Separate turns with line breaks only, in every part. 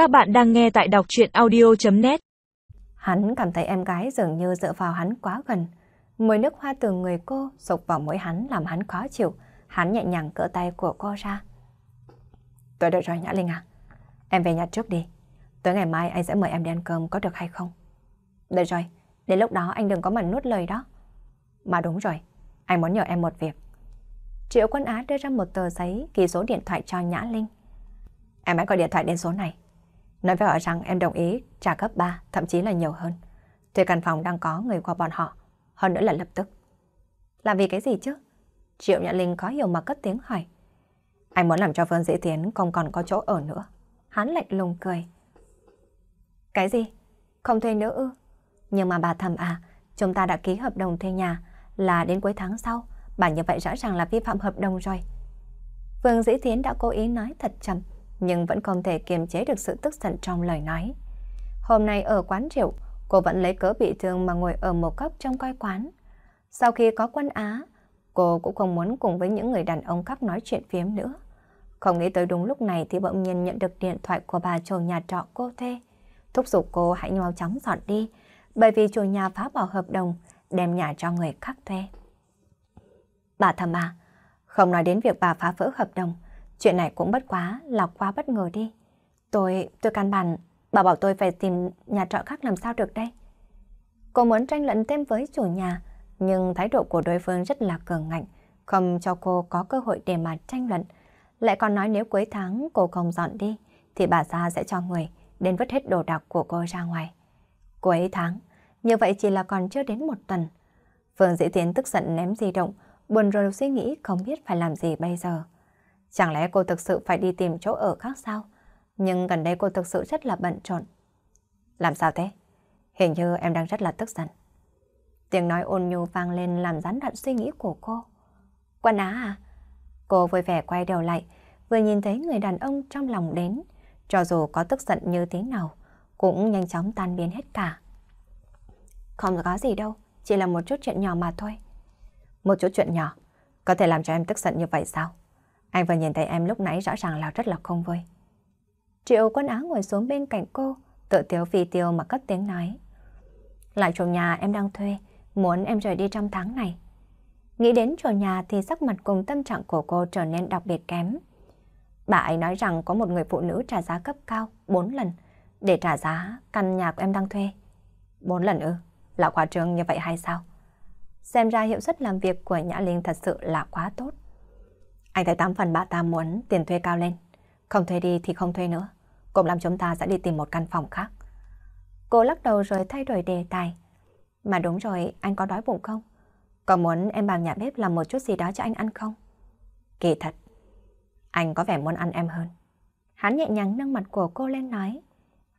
Các bạn đang nghe tại đọc chuyện audio.net
Hắn cảm thấy em gái dường như dựa vào hắn quá gần. Mùi nước hoa từ người cô sụp vào mũi hắn làm hắn khó chịu. Hắn nhẹ nhàng cỡ tay của cô ra. Tôi đợi rồi Nhã Linh à. Em về nhà trước đi. Tới ngày mai anh sẽ mời em đi ăn cơm có được hay không? Được rồi, đến lúc đó anh đừng có mà nuốt lời đó. Mà đúng rồi, anh muốn nhờ em một việc. Triệu Quân Á đưa ra một tờ giấy ghi số điện thoại cho Nhã Linh. Em hãy gọi điện thoại đến số này. Nói với họ rằng em đồng ý trả gấp 3, thậm chí là nhiều hơn. Thuê căn phòng đang có người qua bọn họ, hơn nữa là lập tức. Làm vì cái gì chứ? Triệu Nhã Linh có hiểu mà cất tiếng hỏi. Anh muốn làm cho Phương Dĩ Tiến không còn có chỗ ở nữa. Hắn lạnh lùng cười. Cái gì? Không thuê nữa ư? Nhưng mà bà thầm à, chúng ta đã ký hợp đồng thuê nhà là đến cuối tháng sau. Bà như vậy rõ ràng là vi phạm hợp đồng rồi. Phương Dĩ Tiến đã cố ý nói thật chậm, nhưng vẫn không thể kiềm chế được sự tức giận trong lời nói. Hôm nay ở quán rượu, cô vẫn lấy cớ bị thương mà ngồi ở một góc trong coi quán. Sau khi có quân Á, cô cũng không muốn cùng với những người đàn ông khác nói chuyện phiếm nữa. Không nghĩ tới đúng lúc này thì bỗng nhiên nhận được điện thoại của bà chủ nhà trọ cô thuê. Thúc giục cô hãy mau chóng dọn đi, bởi vì chủ nhà phá bỏ hợp đồng, đem nhà cho người khác thuê. Bà thầm à, không nói đến việc bà phá vỡ hợp đồng, chuyện này cũng bất quá là quá bất ngờ đi. Tôi, tôi căn bản, bà bảo tôi phải tìm nhà trọ khác làm sao được đây. Cô muốn tranh luận thêm với chủ nhà, nhưng thái độ của đối phương rất là cường ngạnh, không cho cô có cơ hội để mà tranh luận. Lại còn nói nếu cuối tháng cô không dọn đi, thì bà già sẽ cho người đến vứt hết đồ đạc của cô ra ngoài. Cuối tháng, như vậy chỉ là còn chưa đến một tuần. Phương Dĩ Tiến tức giận ném di động, buồn rồi suy nghĩ không biết phải làm gì bây giờ. Chẳng lẽ cô thực sự phải đi tìm chỗ ở khác sao? Nhưng gần đây cô thực sự rất là bận rộn. Làm sao thế? Hình như em đang rất là tức giận. Tiếng nói ôn nhu vang lên làm gián đoạn suy nghĩ của cô. Quân Á à? Cô vui vẻ quay đầu lại, vừa nhìn thấy người đàn ông trong lòng đến. Cho dù có tức giận như thế nào, cũng nhanh chóng tan biến hết cả. Không có gì đâu, chỉ là một chút chuyện nhỏ mà thôi. Một chút chuyện nhỏ, có thể làm cho em tức giận như vậy sao? Anh vừa nhìn thấy em lúc nãy rõ ràng là rất là không vui. Triệu quân áo ngồi xuống bên cạnh cô, tự tiếu phi tiêu mà cất tiếng nói. Lại chủ nhà em đang thuê, muốn em rời đi trong tháng này. Nghĩ đến chủ nhà thì sắc mặt cùng tâm trạng của cô trở nên đặc biệt kém. Bà ấy nói rằng có một người phụ nữ trả giá cấp cao 4 lần để trả giá căn nhà của em đang thuê. 4 lần ư? Là quá trương như vậy hay sao? Xem ra hiệu suất làm việc của Nhã Linh thật sự là quá tốt. Anh thấy tám phần bà ta muốn tiền thuê cao lên. Không thuê đi thì không thuê nữa. Cùng làm chúng ta sẽ đi tìm một căn phòng khác. Cô lắc đầu rồi thay đổi đề tài. Mà đúng rồi, anh có đói bụng không? Có muốn em bằng nhà bếp làm một chút gì đó cho anh ăn không? Kỳ thật, anh có vẻ muốn ăn em hơn. Hắn nhẹ nhàng nâng mặt của cô lên nói.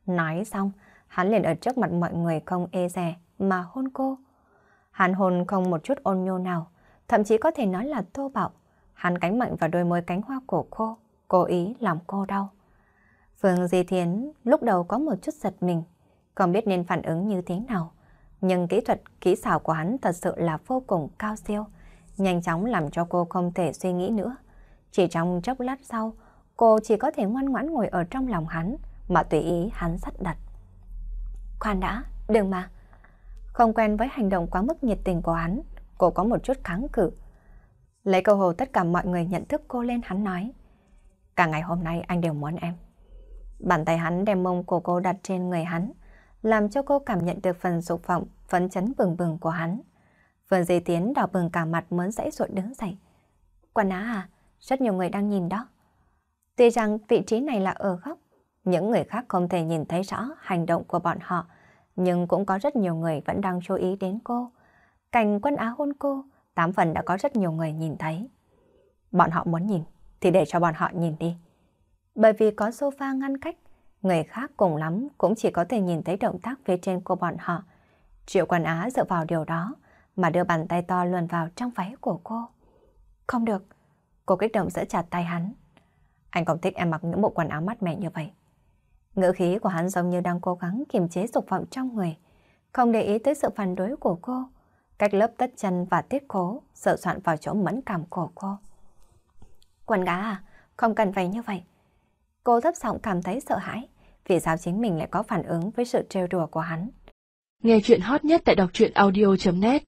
Nói xong, hắn liền ở trước mặt mọi người không e ê rè mà hôn cô. Hắn hôn không một chút ôn nhô nào, thậm chí có thể nói là thô bạo. Hắn cánh mạnh vào đôi môi cánh hoa của cô, cố ý làm cô đau. Phương Di Thiến lúc đầu có một chút giật mình, không biết nên phản ứng như thế nào. Nhưng kỹ thuật, kỹ xảo của hắn thật sự là vô cùng cao siêu, nhanh chóng làm cho cô không thể suy nghĩ nữa. Chỉ trong chốc lát sau, cô chỉ có thể ngoan ngoãn ngồi ở trong lòng hắn, mà tùy ý hắn sắt đặt. Khoan đã, đừng mà. Không quen với hành động quá mức nhiệt tình của hắn, cô có một chút kháng cự. Lấy câu hồ tất cả mọi người nhận thức cô lên hắn nói. Cả ngày hôm nay anh đều muốn em. Bàn tay hắn đem mông của cô đặt trên người hắn, làm cho cô cảm nhận được phần dục vọng, phấn chấn bừng bừng của hắn. Vườn dây tiến đỏ bừng cả mặt muốn dãy ruột đứng dậy. quần á à, rất nhiều người đang nhìn đó. Tuy rằng vị trí này là ở góc, những người khác không thể nhìn thấy rõ hành động của bọn họ, nhưng cũng có rất nhiều người vẫn đang chú ý đến cô. Cảnh quân á hôn cô, tám phần đã có rất nhiều người nhìn thấy. Bọn họ muốn nhìn, thì để cho bọn họ nhìn đi. Bởi vì có sofa ngăn cách, người khác cùng lắm cũng chỉ có thể nhìn thấy động tác phía trên của bọn họ. Triệu quần Á dựa vào điều đó mà đưa bàn tay to luồn vào trong váy của cô. Không được, cô kích động giữ chặt tay hắn. Anh không thích em mặc những bộ quần áo mát mẻ như vậy. Ngữ khí của hắn giống như đang cố gắng kiềm chế dục vọng trong người, không để ý tới sự phản đối của cô, cách lớp tất chân và tiết cố, sợ soạn vào chỗ mẫn cảm của cô. Quần gá à, không cần phải như vậy. Cô thấp giọng cảm thấy sợ hãi, vì sao chính mình lại có phản ứng với sự trêu đùa của hắn.
Nghe chuyện hot nhất tại đọc truyện audio.net